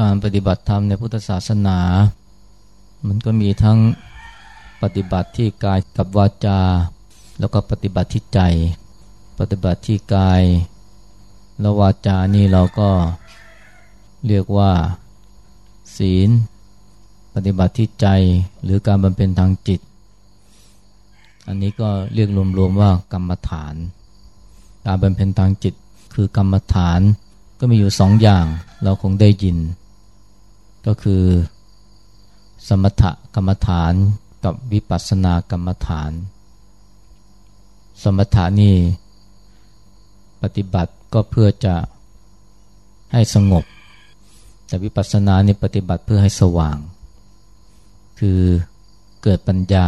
การปฏิบัติธรรมในพุทธศาสนา มันก็มีทั้งปฏิบัติที่กายกับวาจา แล้วก็ปฏิบัติที่ใจ ปฏิบัติที่กายและวาจานี่เราก็เรียกว่า ศีล ปฏิบัติที่ใจหรือการบำเพ็ญทางจิต อันนี้ก็เรียกรวมๆว่ากรรมฐาน การบำเพ็ญทางจิตคือกรรมฐานก็มีอยู่สองอย่างเราคงได้ยิน ก็คือ สมถกรรมฐานกับวิปัสสนากรรมฐาน สมถานี่ปฏิบัติก็เพื่อจะให้สงบ แต่วิปัสสนานี่ปฏิบัติเพื่อให้สว่าง คือเกิดปัญญา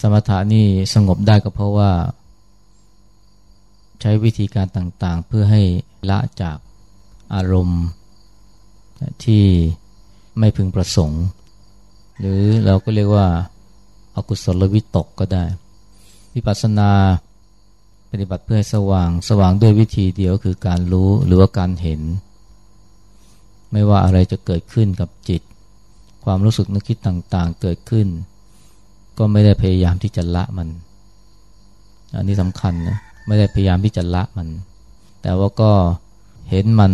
สมถานี่สงบได้ก็เพราะว่า ใช้วิธีการต่างๆ เพื่อให้ละจากอารมณ์ที่ไม่พึงประสงค์ หรือเราก็เรียกว่าอากุศลวิตกก็ได้ วิปัสสนาปฏิบัติเพื่อให้สว่าง สว่างด้วยวิธีเดียวคือการรู้หรือว่าการเห็น ไม่ว่าอะไรจะเกิดขึ้นกับจิต ความรู้สึกนึกคิดต่างๆ เกิดขึ้น ก็ไม่ได้พยายามที่จะละมัน อันนี้สำคัญนะไม่ได้พยายามที่จะละมัน แต่ว่าก็เห็นมัน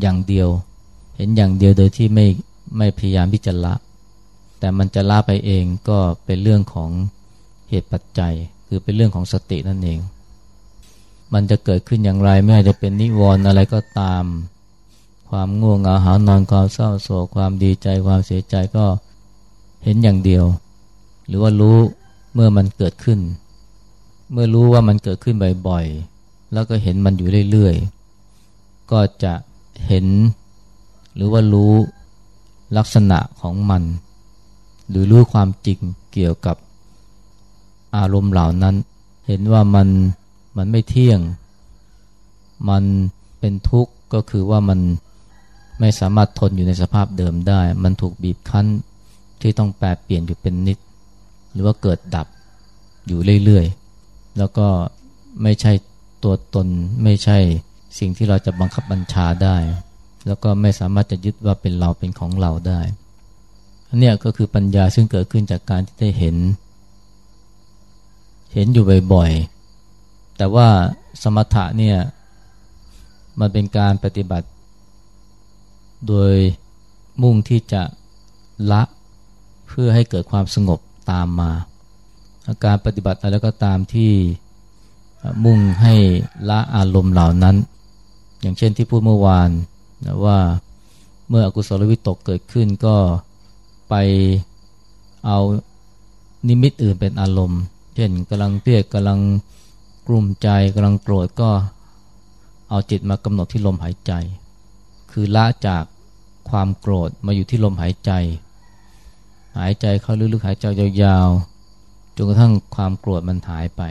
อย่างเดียว เห็นอย่างเดียวโดยที่ไม่ไม่พยายามที่จะละ แต่มันจะละไปเองก็เป็นเรื่องของเหตุปัจจัย คือเป็นเรื่องของสตินั่นเอง มันจะเกิดขึ้นอย่างไรไม่ว่าจะเป็นนิวรณ์อะไรก็ตาม ความง่วงเหงาหานอนความเศร้าโศกความดีใจความเสียใจก็เห็นอย่างเดียว หรือว่ารู้เมื่อมันเกิดขึ้น เมื่อรู้ว่ามันเกิดขึ้นบ่อยๆ แล้วก็เห็นมันอยู่เรื่อยๆ ก็จะเห็น หรือว่ารู้ลักษณะของมัน หรือรู้ความจริงเกี่ยวกับอารมณ์เหล่านั้น เห็นว่ามันมันไม่เที่ยง มันเป็นทุกข์ก็คือว่ามัน ไม่สามารถทนอยู่ในสภาพเดิมได้ มันถูกบีบคั้นที่ต้องแปรเปลี่ยนอยู่เป็นนิด หรือว่าเกิดดับอยู่เรื่อยๆ แล้วก็ไม่ใช่ตัวตนไม่ใช่สิ่งที่เราจะบังคับบัญชาได้ แล้วก็ไม่สามารถจะยึดว่าเป็นเราเป็นของเราได้อันนี้ก็คือปัญญาซึ่งเกิดขึ้นจากการที่ได้เห็น เห็นอยู่บ่อยๆ แต่ว่าสมถะเนี่ยมันเป็นการปฏิบัติ โดยมุ่งที่จะละเพื่อให้เกิดความสงบตามมา อาการปฏิบัติอะไรก็ตามที่มุ่งให้ละอารมณ์เหล่านั้น อย่างเช่นที่พูดเมื่อวานนะว่าเมื่ออกุศลวิตกเกิดขึ้นก็ไปเอานิมิตอื่นเป็นอารมณ์ เช่นกำลังเพียกกำลังกลุ่มใจกำลังโกรธก็เอาจิตมากำหนดที่ลมหายใจ คือละจาก ความโกรธมาอยู่ที่ลมหายใจ หายใจเข้าลึกๆหายใจยาวๆจนกระทั่งความโกรธมันหายไป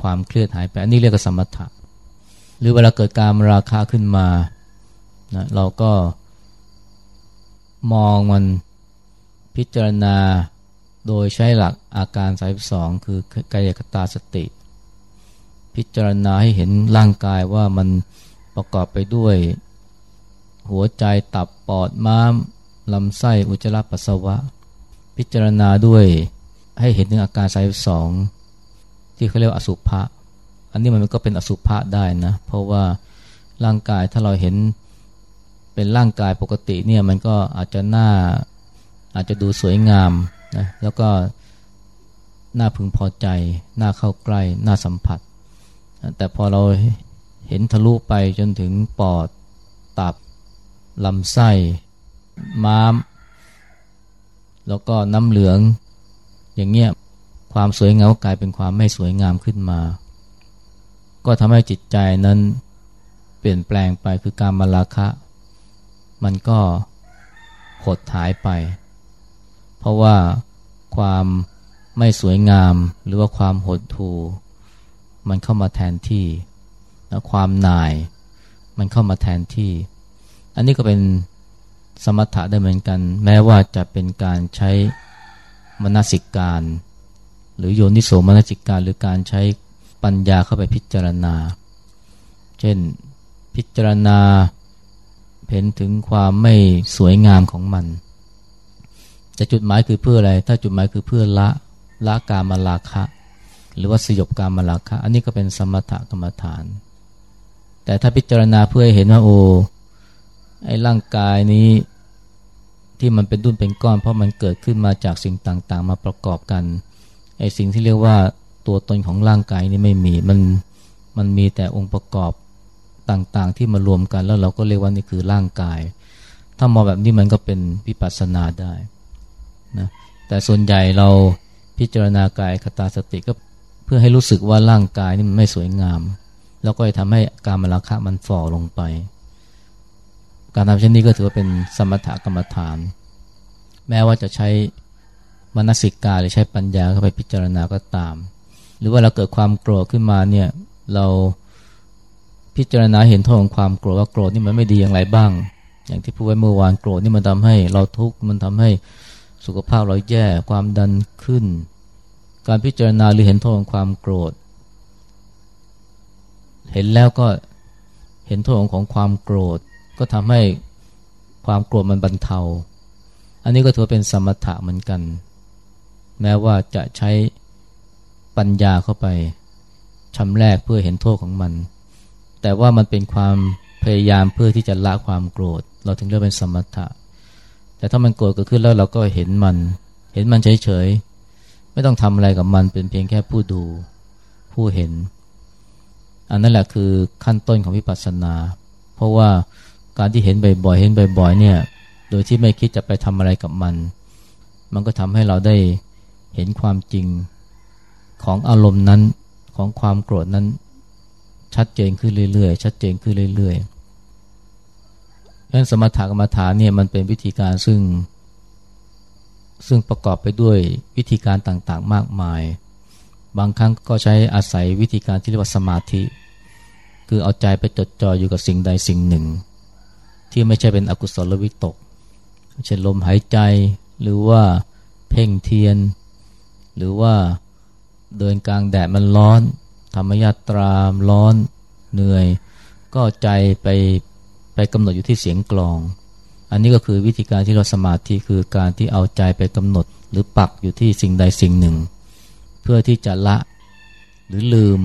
ความเครียดหายไป อันนี้เรียกว่าสมถะ หรือเวลาเกิดการราคาขึ้นมานะเราก็มองมันพิจารณาโดยใช้หลักอาการสายสองคือกายคตาสติ พิจารณาให้เห็นร่างกายว่ามันประกอบไปด้วย หัวใจตับปอดม้ามลำไส้อุจจาระปัสสาวะ พิจารณาด้วยให้เห็นถึงอาการสายสองที่เขาเรียกว่าอสุภะอันนี้มันก็เป็นอสุภะได้นะ เพราะว่าร่างกายถ้าเราเห็นเป็นร่างกายปกติเนี่ยมันก็อาจจะหน้าอาจจะดูสวยงามนะแล้วก็น่าพึงพอใจน่าเข้าใกล้น่าสัมผัส แต่พอเราเห็นทะลุไปจนถึงปอดตับ ลำไส้ ม้าม แล้วก็น้ำเหลือง อย่างเงี้ยความสวยงามกลายเป็นความไม่สวยงามขึ้นมา ก็ทำให้จิตใจนั้นเปลี่ยนแปลงไปคือการมาราคะ มันก็หดหายไป เพราะว่าความไม่สวยงามหรือว่าความหดทูมันเข้ามาแทนที่ และความหน่าย มันเข้ามาแทนที่ อันนี้ก็เป็นสมถะได้เหมือนกัน แม้ว่าจะเป็นการใช้มนสิการ หรือโยนิโสมนสิการ หรือการใช้ปัญญาเข้าไปพิจารณา เช่นพิจารณาเห็นถึงความไม่สวยงามของมันแต่จุดหมายคือเพื่ออะไร ถ้าจุดหมายคือเพื่อละละกามลาคะ หรือว่าสยบกามลาคะ อันนี้ก็เป็นสมถกรรมฐาน แต่ถ้าพิจารณาเพื่อหเห็นว่าโอ ไอ้ร่างกายนี้ที่มันเป็นดุนเป็นก้อน เพราะมันเกิดขึ้นมาจากสิ่งต่างๆ มาประกอบกันไอ้สิ่งที่เรียกว่าตัวตนของร่างกายนี้ไม่มีมันมันมีแต่องค์ประกอบต่างๆ ที่มารวมกันแล้วเราก็เรียกว่านี่คือร่างกาย ถ้ามองแบบนี้มันก็เป็นวิปัสสนาได้นะแต่ส่วนใหญ่เราพิจารณากายคตาสติก็เพื่อให้รู้สึกว่าร่างกายนี่มันไม่สวยงาม แล้วก็จะทำให้การมราคะมันฝ่อลงไป การทำเช่นนี้ก็ถือว่าเป็นสมถกรรมฐาน แม้ว่าจะใช้มนสิกาหรือใช้ปัญญาเข้าไปพิจารณาก็ตาม หรือว่าเราเกิดความโกรธขึ้นมาเนี่ยเราพิจารณาเห็นโทษของความโกรธว่าโกรธนี่มันไม่ดีอย่างไรบ้าง อย่างที่พูดไว้เมื่อวานโกรธนี่มันทำให้เราทุกข์มันทำให้สุขภาพเราแย่ความดันขึ้น การพิจารณาหรือเห็นโทษของความโกรธ เห็นแล้วก็เห็นโทษของความโกรธ ก็ทำให้ความโกรธมันบรรเทา อันนี้ก็ถือเป็นสมถะเหมือนกัน แม้ว่าจะใช้ปัญญาเข้าไปชำแรกเพื่อเห็นโทษของมัน แต่ว่ามันเป็นความพยายามเพื่อที่จะละความโกรธ เราถึงเรียกเป็นสมถะ แต่ถ้ามันโกรธเกิดขึ้นแล้วเราก็เห็นมัน เห็นมันเฉยๆ ไม่ต้องทำอะไรกับมันเป็นเพียงแค่ผู้ดูผู้เห็น อันนั้นแหละคือขั้นต้นของวิปัสสนา เพราะว่า การที่เห็นบ่อยๆ เห็นบ่อยๆ เนี่ย โดยที่ไม่คิดจะไปทำอะไรกับมัน มันก็ทำให้เราได้เห็นความจริงของอารมณ์นั้นของความโกรธนั้น ชัดเจนขึ้นเรื่อยๆ ชัดเจนขึ้นเรื่อยๆดังนั้นสมถกรรมฐานเนี่ยมันเป็นวิธีการซึ่ง ซึ่งประกอบไปด้วยวิธีการต่างๆ มากมาย บางครั้งก็ใช้อาศัยวิธีการที่เรียกว่าสมาธิ คือเอาใจไปจดจ่ออยู่กับสิ่งใดสิ่งหนึ่ง ที่ไม่ใช่เป็นอกุศลวิตก เช่นลมหายใจ หรือว่าเพ่งเทียน หรือว่าเดินกลางแดดมันร้อน ธรรมยาตรามร้อนเหนื่อย ก็ใจไปไปกำหนดอยู่ที่เสียงกลอง อันนี้ก็คือวิธีการที่เราสมาธิคือการที่เอาใจไปกำหนด หรือปักอยู่ที่สิ่งใดสิ่งหนึ่ง เพื่อที่จะละหรือลืม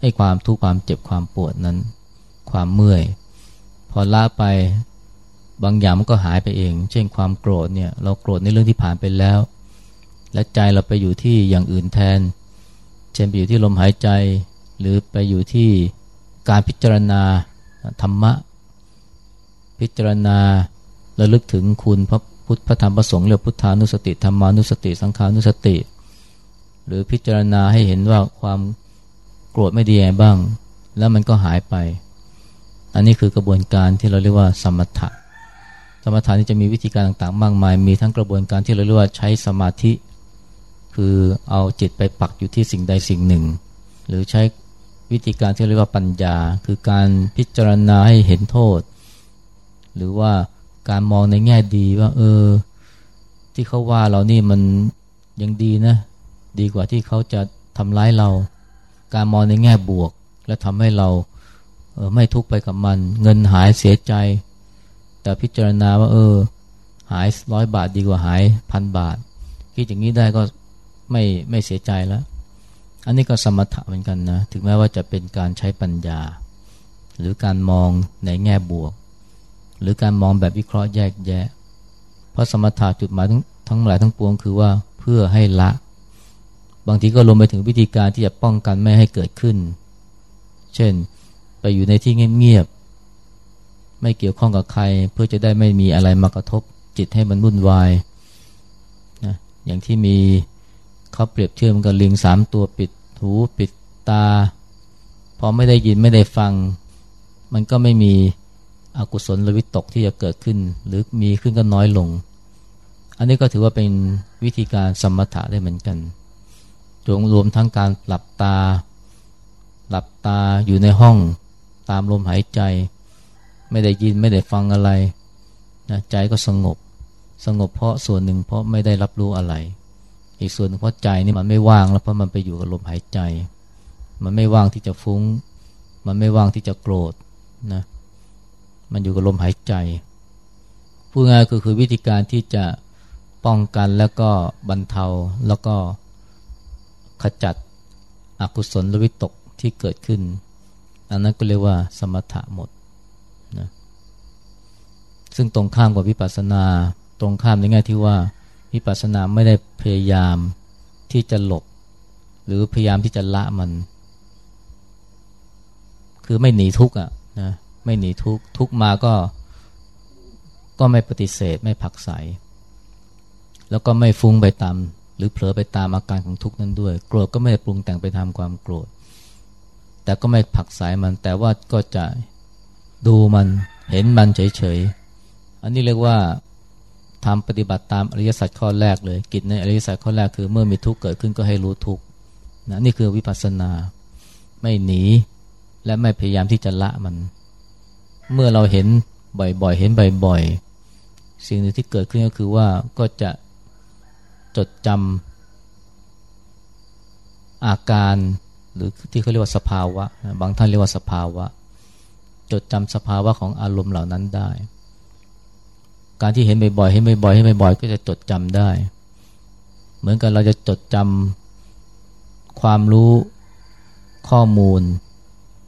ให้ความทุกข์ความเจ็บความปวดนั้น ความเมื่อย อละไปบางอย่างมันก็หายไปเอง เช่นความโกรธเนี่ย เราโกรธในเรื่องที่ผ่านไปแล้ว และใจเราไปอยู่ที่อย่างอื่นแทน เช่นไปอยู่ที่ลมหายใจ หรือไปอยู่ที่การพิจารณาธรรมะ พิจารณาระลึกถึงคุณพระพุทธพระธรรมพระสงฆ์เรียกพุทธานุสติธรรมานุสติ สังขานุสติ หรือพิจารณาให้เห็นว่าความโกรธไม่ดีไงบ้าง แล้วมันก็หายไป อันนี้คือกระบวนการที่เราเรียกว่าสมถะ สมถะนี่จะมีวิธีการต่างๆ มากมาย มีทั้งกระบวนการที่เราเรียกว่าใช้สมาธิ คือเอาจิตไปปักอยู่ที่สิ่งใดสิ่งหนึ่ง หรือใช้วิธีการที่เรียกว่าปัญญา คือการพิจารณาให้เห็นโทษ หรือว่าการมองในแง่ดีว่า เออ ที่เขาว่าเรานี่มันยังดีนะ ดีกว่าที่เขาจะทำร้ายเรา การมองในแง่บวก และทำให้เรา ไม่ทุกข์ไปกับมัน เงินหายเสียใจ แต่พิจารณาว่า เออ หายร้อยบาทดีกว่าหายพันบาท คิดอย่างนี้ได้ก็ไม่ไม่เสียใจแล้ว อันนี้ก็สมถะเหมือนกันนะ ถึงแม้ว่าจะเป็นการใช้ปัญญา หรือการมองในแง่บวก หรือการมองแบบวิเคราะห์แยกแยะ เพราะสมถะจุดหมายทั้งทั้งหลายทั้งปวงคือว่าเพื่อให้ละ บางทีก็รวมไปถึงวิธีการที่จะป้องกันไม่ให้เกิดขึ้น เช่น อยู่ในที่เงียบๆไม่เกี่ยวข้องกับใคร เพื่อจะได้ไม่มีอะไรมากระทบจิตให้มันวุ่นวายนะอย่างที่มีเขาเปรียบเทียบกับลิงสามตัวปิดหูปิดตาพอไม่ได้ยินไม่ได้ฟัง มันก็ไม่มีอกุศลวิตกที่จะเกิดขึ้น หรือมีขึ้นก็น้อยลง อันนี้ก็ถือว่าเป็นวิธีการสมถะได้เหมือนกันรวมรวมทั้งการหลับตา หลับตาอยู่ในห้อง ตามลมหายใจ ไม่ได้ยินไม่ได้ฟังอะไรนะใจก็สงบ สงบเพราะส่วนหนึ่งเพราะไม่ได้รับรู้อะไร อีกส่วนเพราะใจนี่มันไม่ว่างแล้วเพราะมันไปอยู่กับลมหายใจ มันไม่ว่างที่จะฟุ้ง มันไม่ว่างที่จะโกรธนะมันอยู่กับลมหายใจพูดง่ายคือคือวิธีการที่จะป้องกันแล้วก็บรรเทาแล้วก็ขจัดอกุศลวิตกที่เกิดขึ้น อันนั้นก็เรียกว่าสมถะหมดนะซึ่งตรงข้ามกับวิปัสสนา ตรงข้ามในแง่ที่ว่าวิปัสสนาไม่ได้พยายามที่จะหลบ หรือพยายามที่จะละมัน คือไม่หนีทุกข์อะนะไม่หนีทุกข์ทุกมาก็ก็ไม่ปฏิเสธไม่ผักใส แล้วก็ไม่ฟุ้งไปตาม หรือเผลอไปตามอาการของทุกข์นั้นด้วย โกรธก็ไม่ได้ปรุงแต่งไปทำความโกรธ แต่ก็ไม่ผักสายมันแต่ว่าก็จะดูมันเห็นมันเฉยๆ อันนี้เรียกว่าทำปฏิบัติตามอริยสัจข้อแรกเลย กิจในอริยสัจข้อแรกคือเมื่อมีทุกข์เกิดขึ้นก็ให้รู้ทุกข์นะนี่คือวิปัสสนา ไม่หนี และไม่พยายามที่จะละมัน เมื่อเราเห็นบ่อยๆ เห็นบ่อยๆ สิ่งหนึ่งที่เกิดขึ้นก็คือว่าก็จะจดจำอาการ หรือที่เขาเรียกว่าสภาวะ บางท่านเรียกว่าสภาวะ จดจำสภาวะของอารมณ์เหล่านั้นได้ การที่เห็นบ่อยๆเห็นบ่อยๆเห็นบ่อยๆก็จะจดจำได้ เหมือนกันเราจะจดจำความรู้ข้อมูล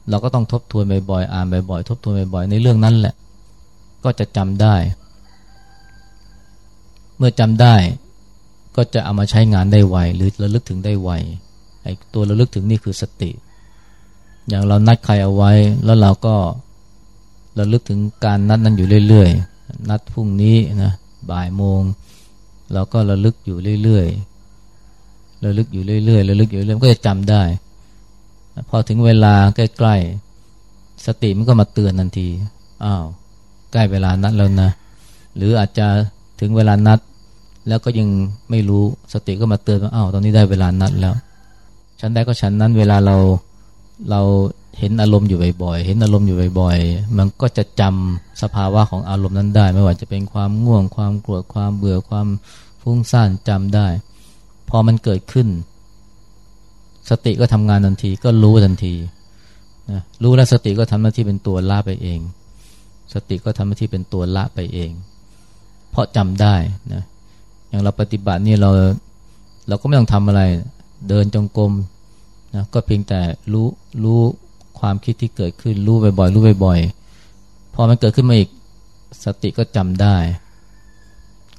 เราก็ต้องทบทวนบ่อยๆอ่านบ่อยๆทบทวนบ่อยๆในเรื่องนั้นแหละ ก็จะจำได้ เมื่อจำได้ก็จะเอามาใช้งานได้ไวหรือระลึกถึงได้ไว ตัวระลึกถึงนี่คือสติ อย่างเรานัดใครเอาไว้ แล้วเราก็ระลึกถึงการนัดนั้นอยู่เรื่อยๆ นัดพรุ่งนี้นะบ่ายโมง เราก็ระลึกอยู่เรื่อยๆ ระลึกอยู่เรื่อยๆ ระลึกอยู่เรื่อยๆ ก็จะจำได้ พอถึงเวลาใกล้ๆ สติมันก็มาเตือนทันที อ้าว ใกล้เวลานัดแล้วนะ หรืออาจจะถึงเวลานัด แล้วก็ยังไม่รู้ สติก็มาเตือนว่า อ้าว ตอนนี้ได้เวลานัดแล้ว ฉันได้ก็ฉันนั้นเวลาเราเราเห็นอารมณ์อยู่บ่อยๆ เห็นอารมณ์อยู่บ่อยๆ มันก็จะจำสภาวะของอารมณ์นั้นได้ ไม่ว่าจะเป็นความง่วง ความโกรธความเบื่อ ความฟุ้งซ่านจำได้ พอมันเกิดขึ้น สติก็ทำงานทันที ก็รู้ทันทีนะรู้แล้วสติก็ทำหน้าที่เป็นตัวละไปเอง สติก็ทำหน้าที่เป็นตัวละไปเอง เพราะจำได้นะ อย่างเราปฏิบัตินี่เราเราก็ไม่ต้องทำอะไร เดินจงกรมนะก็เพียงแต่รู้รู้ความคิดที่เกิดขึ้นรู้บ่อยๆรู้บ่อยๆพอมันเกิดขึ้นมาอีกสติก็จำได้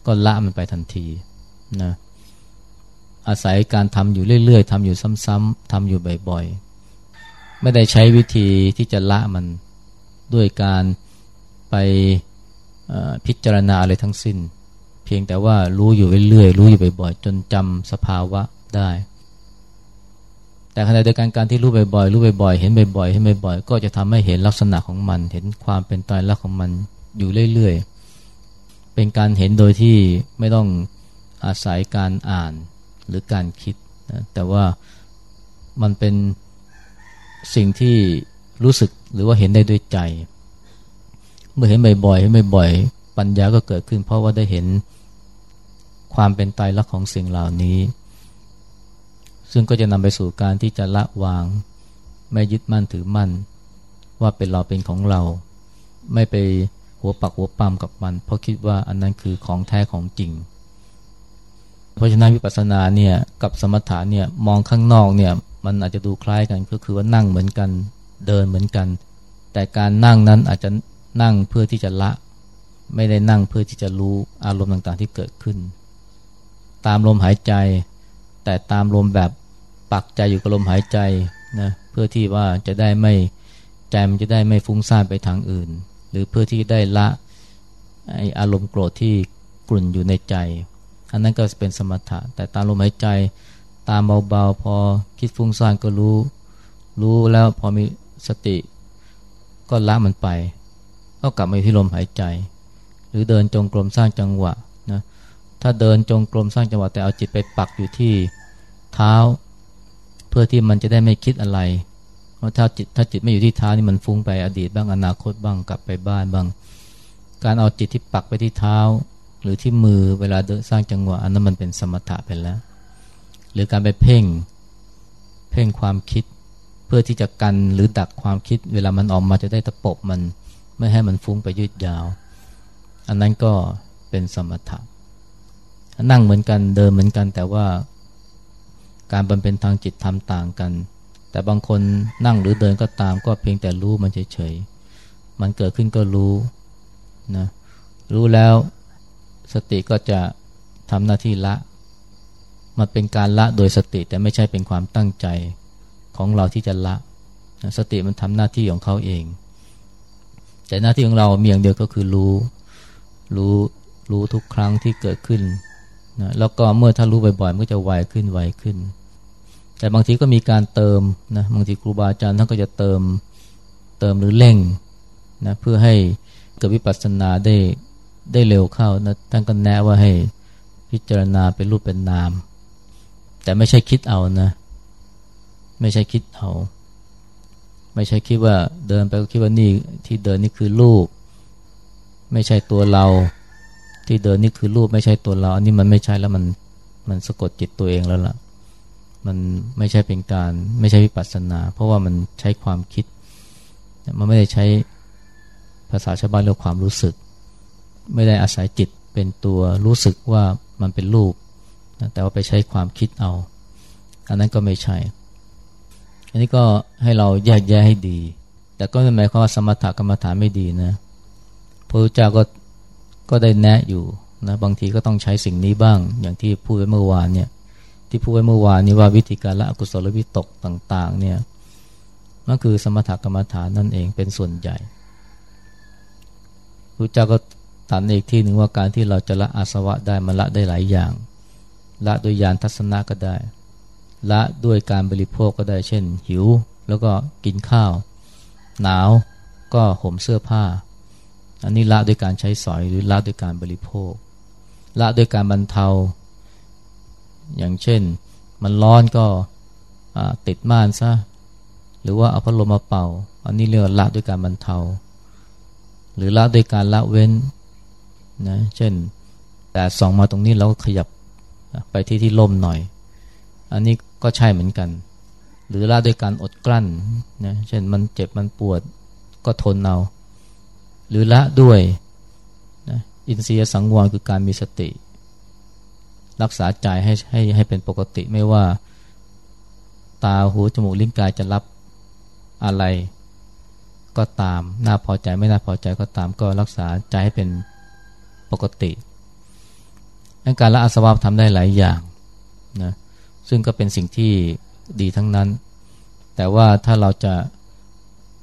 ก็ละมันไปทันทีนะอาศัยการทำอยู่เรื่อยๆทำอยู่ซ้ำๆทำอยู่บ่อยๆ ไม่ได้ใช้วิธีที่จะละมันด้วยการไปพิจารณาอะไรทั้งสิ้น เพียงแต่ว่ารู้อยู่เรื่อยๆรู้อยู่บ่อยๆ จนจำสภาวะได้ แต่ขณะเดียวกันการที่รู้บ่อยๆรู้บ่อยๆเห็นบ่อยๆเห็นบ่อยๆก็จะทำให้เห็นลักษณะของมัน เห็นความเป็นตายรักของมันอยู่เรื่อยๆ เป็นการเห็นโดยที่ไม่ต้องอาศัยการอ่านหรือการคิดนะแต่ว่ามันเป็นสิ่งที่รู้สึกหรือว่าเห็นได้ด้วยใจ เมื่อเห็นบ่อยๆเห็นบ่อยๆปัญญาก็เกิดขึ้น เพราะว่าได้เห็นความเป็นตายรักของสิ่งเหล่านี้ ซึ่งก็จะนำไปสู่การที่จะละวาง ไม่ยึดมั่นถือมั่น ว่าเป็นเราเป็นของเรา ไม่ไปหัวปักหัวปั๊มกับมัน เพราะคิดว่าอันนั้นคือของแท้ของจริง เพราะฉะนั้นวิปัสสนาเนี่ยกับสมถะเนี่ยมองข้างนอกเนี่ยมันอาจจะดูคล้ายกันก็คือว่านั่งเหมือนกันเดินเหมือนกัน แต่การนั่งนั้นอาจจะนั่งเพื่อที่จะละ ไม่ได้นั่งเพื่อที่จะรู้อารมณ์ต่างๆที่เกิดขึ้น ตามลมหายใจ แต่ตามลมแบบ ปักใจอยู่กับลมหายใจนะเพื่อที่ว่าจะได้ไม่ใจมันจะได้ไม่ฟุ้งซ่านไปทางอื่น หรือเพื่อที่ได้ละไออารมณ์โกรธที่กลุ่นอยู่ในใจ อันนั้นก็เป็นสมถะ แต่ตามลมหายใจตามเบาๆพอคิดฟุ้งซ่านก็รู้ รู้แล้วพอมีสติ ก็ละมันไป ก็กลับมาที่ลมหายใจ หรือเดินจงกรมสร้างจังหวะนะถ้าเดินจงกรมสร้างจังหวะแต่เอาจิตไปปักอยู่ที่เท้า เพื่อที่มันจะได้ไม่คิดอะไร เพราะถ้าจิตถ้าจิตไม่อยู่ที่เท้านี่มันฟุ้งไปอดีตบ้างอนาคตบ้างกลับไปบ้านบ้าง การเอาจิตที่ปักไปที่เท้า หรือที่มือเวลาเดินสร้างจังหวะอันนั้นมันเป็นสมถะไปแล้ว หรือการไปเพ่ง เพ่งความคิด เพื่อที่จะกันหรือดักความคิด เวลามันออกมาจะได้ตะปบมันไม่ให้มันฟุ้งไปยืดยาว อันนั้นก็เป็นสมถะนั่งเหมือนกันเดินเหมือนกันแต่ว่า การบำเพ็ญทางจิตทำต่างกัน แต่บางคนนั่งหรือเดินก็ตามก็เพียงแต่รู้มันเฉยๆ มันเกิดขึ้นก็รู้นะรู้แล้วสติก็จะทำหน้าที่ละ มันเป็นการละโดยสติแต่ไม่ใช่เป็นความตั้งใจของเราที่จะละนะสติมันทำหน้าที่ของเขาเอง แต่หน้าที่ของเราเมียงเดียวก็คือรู้ รู้รู้ทุกครั้งที่เกิดขึ้นนะแล้วก็เมื่อถ้ารู้บ่อยๆมันก็จะไวขึ้นไวขึ้น แต่บางทีก็มีการเติมนะบางทีครูบาอาจารย์ท่านก็จะเติมเติมหรือเร่งนะเพื่อให้เกิดวิปัสสนาได้ได้เร็วเข้านะท่านก็แนะว่าให้พิจารณาเป็นรูปเป็นนาม แต่ไม่ใช่คิดเอานะ ไม่ใช่คิดเอา ไม่ใช่คิดว่าเดินไปก็คิดว่านี่ที่เดินนี่คือรูป ไม่ใช่ตัวเรา ที่เดินนี่คือรูปไม่ใช่ตัวเรา อันนี้มันไม่ใช่แล้วมันมันสะกดจิตตัวเองแล้วล่ะ มันไม่ใช่เป็นการไม่ใช่วิปัสสนา เพราะว่ามันใช้ความคิด มันไม่ได้ใช้ภาษาชาวบ้านเรียกความรู้สึก ไม่ได้อาศัยจิตเป็นตัวรู้สึกว่ามันเป็นรูปแต่ว่าไปใช้ความคิดเอา อันนั้นก็ไม่ใช่ อันนี้ก็ให้เราแยกแยะให้ดี แต่ก็ไม่หมายความว่าสมถกรรมฐานไม่ดีนะพระพุทธเจ้าก็ก็ได้แนะอยู่นะบางทีก็ต้องใช้สิ่งนี้บ้าง อย่างที่พูดไว้เมื่อวานเนี่ย ที่พูดไว้เมื่อวานนี้ว่าวิธีการละอกุศลวิตกต่างๆเนี่ยนั่นคือสมถกรรมฐานนั่นเองเป็นส่วนใหญ่พระเจ้าก็ตัดอีกที่หนึ่งว่าการที่เราจะละอาสวะได้มันละได้หลายอย่าง ละโดยยานทัศนะก็ได้ ละด้วยการบริโภคก็ได้เช่น หิว แล้วก็กินข้าว หนาวก็ห่มเสื้อผ้า อันนี้ละด้วยการใช้สอยหรือละด้วยการบริโภค ละด้วยการบรรเทา อย่างเช่น มันร้อนก็ติดม่านซะหรือว่าเอาพัดลมมาเป่า อันนี้เรียกละด้วยการบรรเทา หรือละด้วยการละเว้นนะเช่นแต่ส่องมาตรงนี้เราก็ขยับไปที่ที่ล่มหน่อย อันนี้ก็ใช่เหมือนกัน หรือละด้วยการอดกลั้นนะเช่นมันเจ็บมันปวดก็ทนเอา หรือละด้วยนะอินทรียสังวรคือการมีสติ รักษาใจให้ให้ให้เป็นปกติไม่ว่า ตาหูจมูกลิ้นกายจะรับอะไรก็ตาม น่าพอใจไม่น่าพอใจก็ตามก็รักษาใจให้เป็นปกติการละอาสวะทำได้หลายอย่างนะซึ่งก็เป็นสิ่งที่ดีทั้งนั้น แต่ว่าถ้าเราจะ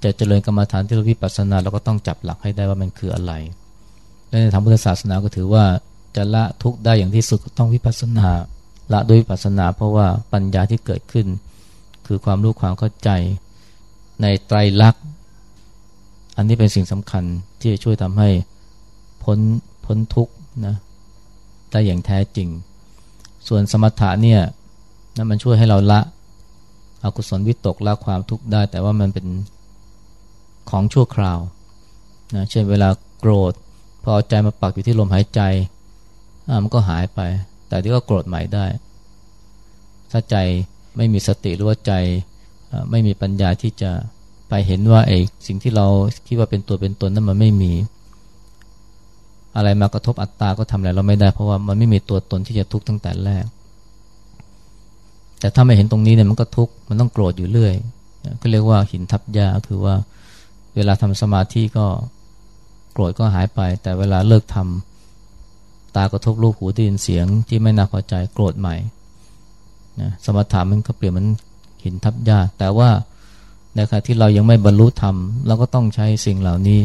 จะเจริญกรรมฐานที่เราวิปัสสนาเราก็ต้องจับหลักให้ได้ว่ามันคืออะไร และในทางพุทธศาสนาก็ถือว่า จะละทุกได้อย่างที่สุดต้องวิปัสสนา ละด้วยวิปัสสนา เพราะว่าปัญญาที่เกิดขึ้น คือความรู้ความเข้าใจในไตรลักษณ์อันนี้เป็นสิ่งสำคัญที่จะช่วยทำให้พ้นพ้นทุกข์นะได้อย่างแท้จริง ส่วนสมถะเนี่ยนะมันช่วยให้เราละอกุศลวิตกละความทุกข์ได้ แต่ว่ามันเป็นของชั่วคราวนะเช่นเวลาโกรธ พอใจมาปักอยู่ที่ลมหายใจ มันก็หายไป แต่ที่ก็โกรธใหม่ได้ ถ้าใจไม่มีสติหรือว่าใจไม่มีปัญญาที่จะไปเห็นว่าไอ้สิ่งที่เราคิดว่าเป็นตัวเป็นตนนั้นมันไม่มี อะไรมากระทบอัตตาก็ทำอะไรเราไม่ได้ เพราะว่ามันไม่มีตัวตนที่จะทุกข์ตั้งแต่แรก แต่ถ้าไม่เห็นตรงนี้เนี่ยมันก็ทุกข์มันต้องโกรธอยู่เรื่อยก็เรียกว่าหินทับยาคือว่า เวลาทำสมาธิก็โกรธก็หายไป แต่เวลาเลิกทำ ตากระทบรูปหูได้ยินเสียงที่ไม่น่าพอใจโกรธใหม่นะสมถะมันก็เปลี่ยนมันหินทับยาแต่ว่าในขณะที่เรายังไม่บรรลุธรรมเราก็ต้องใช้สิ่งเหล่านี้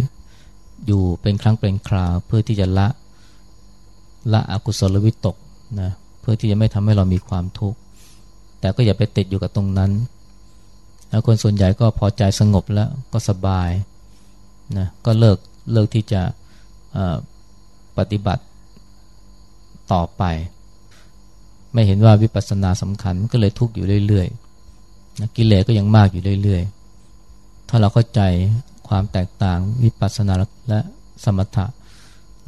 อยู่เป็นครั้งเป็นคราวเพื่อที่จะละละอกุศลวิตกนะเพื่อที่จะไม่ทำให้เรามีความทุกข์แต่ก็อย่าไปติดอยู่กับตรงนั้นแล้วคนส่วนใหญ่ก็พอใจสงบแล้วก็สบายนะก็เลิกเลิกที่จะปฏิบัติ ต่อไป ไม่เห็นว่าวิปัสสนาสำคัญก็เลยทุกข์อยู่เรื่อยๆนะกิเลสก็ยังมากอยู่เรื่อยๆ ถ้าเราเข้าใจความแตกต่างวิปัสสนาและสมถะ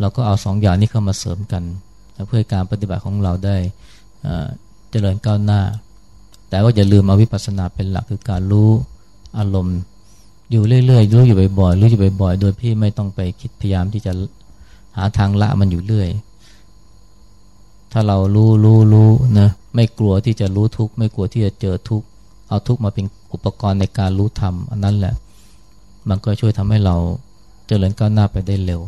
เราก็เอาสองอย่างนี้เข้ามาเสริมกัน เพื่อการปฏิบัติของเราได้เจริญก้าวหน้า แต่ว่าอย่าลืมเอาวิปัสสนาเป็นหลักคือการรู้อารมณ์อยู่เรื่อยๆ รู้อยู่บ่อยๆ รู้อยู่บ่อยๆ โดยพี่ไม่ต้องไปคิดพยายามที่จะหาทางละมันอยู่เรื่อย ถ้าเรารู้รู้รู้นะไม่กลัวที่จะรู้ทุกข์ไม่กลัวที่จะเจอทุกข์เอาทุกข์มาเป็นอุปกรณ์ในการรู้ธรรมอันนั้นแหละ มันก็ช่วยทำให้เราเจริญก้าวหน้าไปได้เร็ว